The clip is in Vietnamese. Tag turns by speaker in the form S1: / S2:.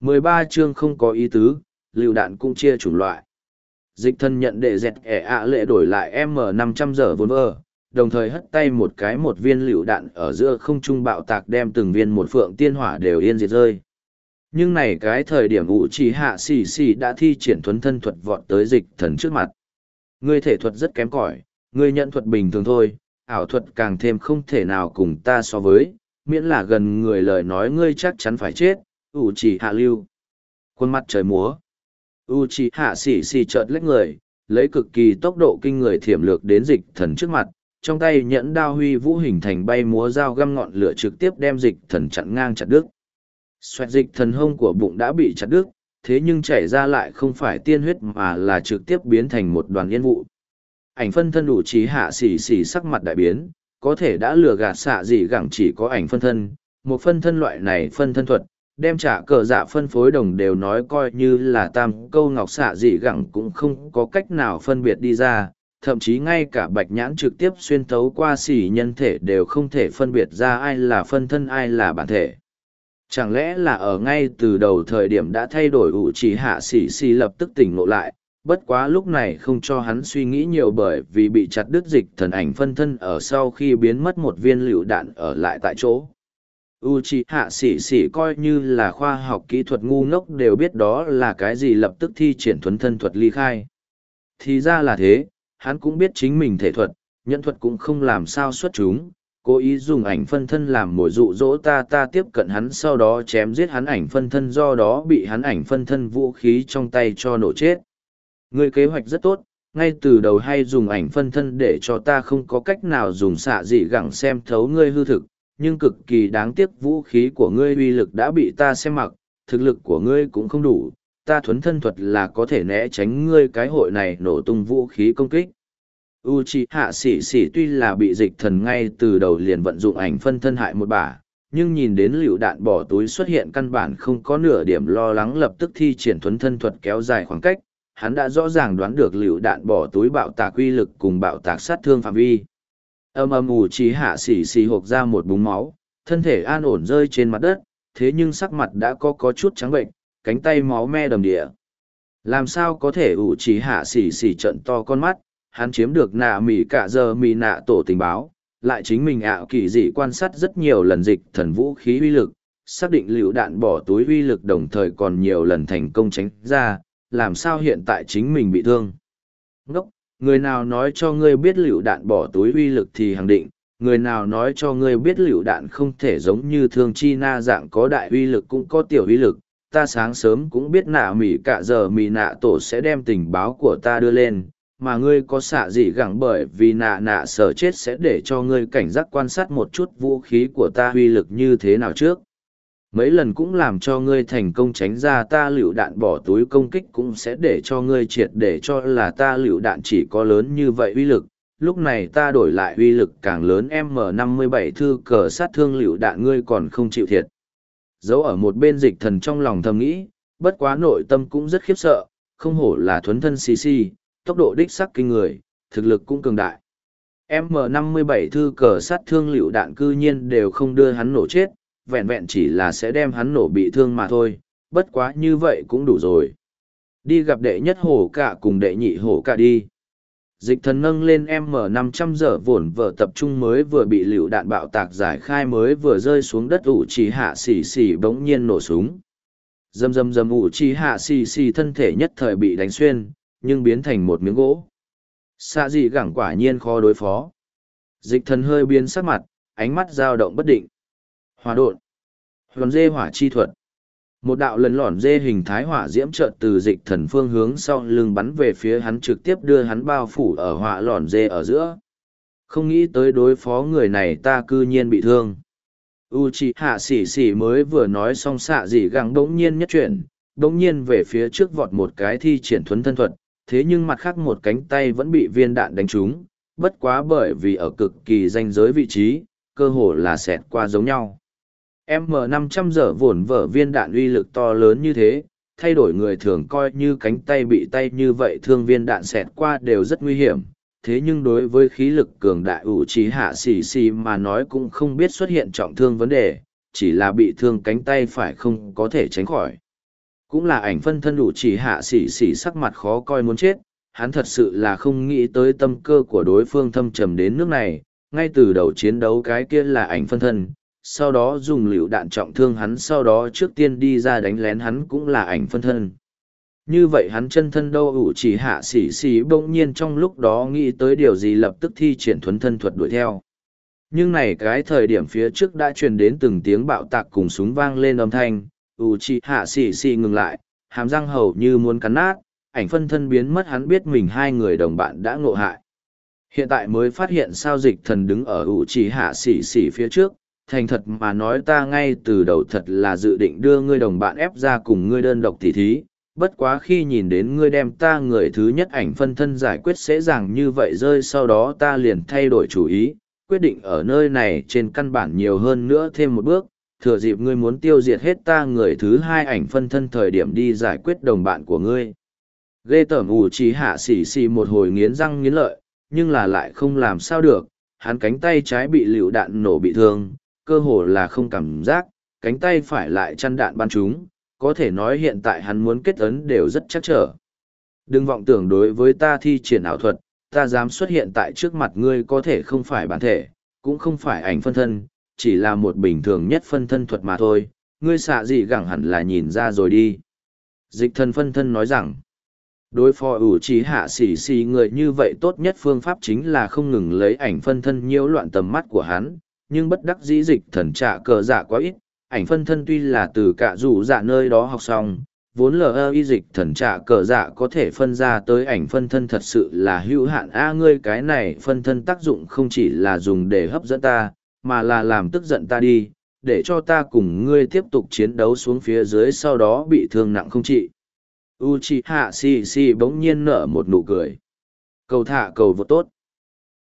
S1: 13 chương không có ý tứ, lưu đạn cũng chia chủng loại. Dịch thân nhận đệ dẹt ẻ ạ lệ đổi lại M500 giờ vốn vơ, đồng thời hất tay một cái một viên lựu đạn ở giữa không trung bạo tạc đem từng viên một phượng tiên hỏa đều yên diệt rơi. Nhưng này cái thời điểm ủ trì hạ xì xì đã thi triển thuấn thân thuật vọt tới dịch thần trước mặt. Ngươi thể thuật rất kém cỏi, ngươi nhận thuật bình thường thôi, ảo thuật càng thêm không thể nào cùng ta so với, miễn là gần người lời nói ngươi chắc chắn phải chết, ủ chỉ hạ lưu. Quân mặt trời múa. U chỉ hạ xỉ xỉ chợt lách người, lấy cực kỳ tốc độ kinh người thiểm lược đến dịch thần trước mặt, trong tay nhẫn đao huy vũ hình thành bay múa dao găm ngọn lửa trực tiếp đem dịch thần chặn ngang chặt đứt. Xoẹt dịch thần hông của bụng đã bị chặt đứt, thế nhưng chảy ra lại không phải tiên huyết mà là trực tiếp biến thành một đoàn yên vụ. Ảnh phân thân đủ trí hạ xỉ xỉ sắc mặt đại biến, có thể đã lừa gạt xạ gì gẳng chỉ có ảnh phân thân, một phân thân loại này phân thân thuật, đem trả cờ dạ phân phối đồng đều nói coi như là tam câu ngọc xạ dị gẳng cũng không có cách nào phân biệt đi ra, thậm chí ngay cả bạch nhãn trực tiếp xuyên thấu qua xỉ nhân thể đều không thể phân biệt ra ai là phân thân ai là bản thể. Chẳng lẽ là ở ngay từ đầu thời điểm đã thay đổi ủ chỉ hạ xỉ xỉ lập tức tỉnh ngộ lại, bất quá lúc này không cho hắn suy nghĩ nhiều bởi vì bị chặt đứt dịch thần ảnh phân thân ở sau khi biến mất một viên lựu đạn ở lại tại chỗ u c h i hạ xỉ xỉ coi như là khoa học kỹ thuật ngu ngốc đều biết đó là cái gì lập tức thi triển thuấn thân thuật ly khai. Thì ra là thế, hắn cũng biết chính mình thể thuật, nhân thuật cũng không làm sao xuất chúng, cố ý dùng ảnh phân thân làm mồi dụ dỗ ta ta tiếp cận hắn sau đó chém giết hắn ảnh phân thân do đó bị hắn ảnh phân thân vũ khí trong tay cho nổ chết. Người kế hoạch rất tốt, ngay từ đầu hay dùng ảnh phân thân để cho ta không có cách nào dùng xạ dị gẳng xem thấu ngươi hư thực nhưng cực kỳ đáng tiếc vũ khí của ngươi uy lực đã bị ta xem mặc, thực lực của ngươi cũng không đủ, ta thuấn thân thuật là có thể né tránh ngươi cái hội này nổ tung vũ khí công kích. Uchiha sĩ sĩ tuy là bị dịch thần ngay từ đầu liền vận dụng ảnh phân thân hại một bả, nhưng nhìn đến liều đạn bỏ túi xuất hiện căn bản không có nửa điểm lo lắng lập tức thi triển thuấn thân thuật kéo dài khoảng cách, hắn đã rõ ràng đoán được liều đạn bỏ túi bạo tạc uy lực cùng bạo tạc sát thương phạm vi âm âm ủ trí hạ xỉ xỉ hộp ra một búng máu, thân thể an ổn rơi trên mặt đất, thế nhưng sắc mặt đã có có chút trắng bệnh, cánh tay máu me đầm địa làm sao có thể ủ trí hạ xỉ xỉ trận to con mắt, hắn chiếm được nạ mỉ cả giờ mỉ nạ tổ tình báo, lại chính mình ảo kỳ dị quan sát rất nhiều lần dịch thần vũ khí uy lực, xác định lựu đạn bỏ túi uy lực đồng thời còn nhiều lần thành công tránh ra, làm sao hiện tại chính mình bị thương. Ngốc! Người nào nói cho ngươi biết lựu đạn bỏ túi uy lực thì khẳng định, người nào nói cho ngươi biết lựu đạn không thể giống như thương chi na dạng có đại uy lực cũng có tiểu uy lực, ta sáng sớm cũng biết nạ mỉ cả giờ mỉ nạ tổ sẽ đem tình báo của ta đưa lên, mà ngươi có xạ gì gẳng bởi vì nạ nạ sợ chết sẽ để cho ngươi cảnh giác quan sát một chút vũ khí của ta uy lực như thế nào trước mấy lần cũng làm cho ngươi thành công tránh ra ta lựu đạn bỏ túi công kích cũng sẽ để cho ngươi triệt để cho là ta lựu đạn chỉ có lớn như vậy uy lực. Lúc này ta đổi lại uy lực càng lớn m 57 thư cờ sát thương lựu đạn ngươi còn không chịu thiệt. Giấu ở một bên dịch thần trong lòng thầm nghĩ, bất quá nội tâm cũng rất khiếp sợ, không hổ là thuấn thân xì xì, tốc độ đích sắc kinh người, thực lực cũng cường đại. M 57 thư cờ sát thương lựu đạn cư nhiên đều không đưa hắn nổ chết vẹn vẹn chỉ là sẽ đem hắn nổ bị thương mà thôi, bất quá như vậy cũng đủ rồi. Đi gặp đệ nhất hổ cả cùng đệ nhị hổ cả đi. Dịch thần nâng lên M500 giờ vổn vở tập trung mới vừa bị liều đạn bạo tạc giải khai mới vừa rơi xuống đất ủ trì hạ xì xì bỗng nhiên nổ súng. Dầm dầm dầm ủ trì hạ xì xì thân thể nhất thời bị đánh xuyên, nhưng biến thành một miếng gỗ. Xạ dị gẳng quả nhiên khó đối phó. Dịch thần hơi biến sắc mặt, ánh mắt dao động bất định. Hỏa độn. Hồn dê hỏa chi thuật. Một đạo lần lỏn dê hình thái hỏa diễm chợt từ dịch thần phương hướng sau lưng bắn về phía hắn trực tiếp đưa hắn bao phủ ở hỏa lỏn dê ở giữa. Không nghĩ tới đối phó người này ta cư nhiên bị thương. U chi hạ xỉ xỉ mới vừa nói xong xạ dị găng đống nhiên nhất chuyển, đống nhiên về phía trước vọt một cái thi triển thuấn thân thuật, thế nhưng mặt khác một cánh tay vẫn bị viên đạn đánh trúng, bất quá bởi vì ở cực kỳ danh giới vị trí, cơ hồ là xẹt qua giống nhau. M500 giờ vổn vở viên đạn uy lực to lớn như thế, thay đổi người thường coi như cánh tay bị tay như vậy thương viên đạn xẹt qua đều rất nguy hiểm. Thế nhưng đối với khí lực cường đại ủ trí hạ xì xì mà nói cũng không biết xuất hiện trọng thương vấn đề, chỉ là bị thương cánh tay phải không có thể tránh khỏi. Cũng là ảnh phân thân đủ chỉ hạ xì xì sắc mặt khó coi muốn chết, hắn thật sự là không nghĩ tới tâm cơ của đối phương thâm trầm đến nước này, ngay từ đầu chiến đấu cái kia là ảnh phân thân, sau đó dùng liều đạn trọng thương hắn sau đó trước tiên đi ra đánh lén hắn cũng là ảnh phân thân. Như vậy hắn chân thân đâu ủ chỉ hạ xỉ xỉ bỗng nhiên trong lúc đó nghĩ tới điều gì lập tức thi triển thuấn thân thuật đuổi theo. Nhưng này cái thời điểm phía trước đã truyền đến từng tiếng bạo tạc cùng súng vang lên âm thanh, ủ chỉ hạ xỉ xỉ ngừng lại, hàm răng hầu như muốn cắn nát, ảnh phân thân biến mất hắn biết mình hai người đồng bạn đã ngộ hại. Hiện tại mới phát hiện sao dịch thần đứng ở ủ chỉ hạ xỉ xỉ phía trước, thành thật mà nói ta ngay từ đầu thật là dự định đưa ngươi đồng bạn ép ra cùng ngươi đơn độc tỉ thí, bất quá khi nhìn đến ngươi đem ta người thứ nhất ảnh phân thân giải quyết dễ dàng như vậy rơi sau đó ta liền thay đổi chủ ý, quyết định ở nơi này trên căn bản nhiều hơn nữa thêm một bước, thừa dịp ngươi muốn tiêu diệt hết ta người thứ hai ảnh phân thân thời điểm đi giải quyết đồng bạn của ngươi. Ghê tởm ủ trí hạ xỉ xì một hồi nghiến răng nghiến lợi, nhưng là lại không làm sao được, hắn cánh tay trái bị lựu đạn nổ bị thương, cơ hồ là không cảm giác, cánh tay phải lại chăn đạn ban chúng, có thể nói hiện tại hắn muốn kết ấn đều rất chắc trở. Đừng vọng tưởng đối với ta thi triển ảo thuật, ta dám xuất hiện tại trước mặt ngươi có thể không phải bản thể, cũng không phải ảnh phân thân, chỉ là một bình thường nhất phân thân thuật mà thôi, ngươi xạ gì gẳng hẳn là nhìn ra rồi đi. Dịch thần phân thân nói rằng, đối phó ủ trí hạ xỉ xì người như vậy tốt nhất phương pháp chính là không ngừng lấy ảnh phân thân nhiễu loạn tầm mắt của hắn, nhưng bất đắc dĩ dịch thần trả cờ dạ quá ít, ảnh phân thân tuy là từ cả rủ dạ nơi đó học xong, vốn lờ y dịch thần trả cờ dạ có thể phân ra tới ảnh phân thân thật sự là hữu hạn a ngươi cái này phân thân tác dụng không chỉ là dùng để hấp dẫn ta, mà là làm tức giận ta đi, để cho ta cùng ngươi tiếp tục chiến đấu xuống phía dưới sau đó bị thương nặng không trị. Uchiha Si Si bỗng nhiên nở một nụ cười. Cầu thả cầu vô tốt.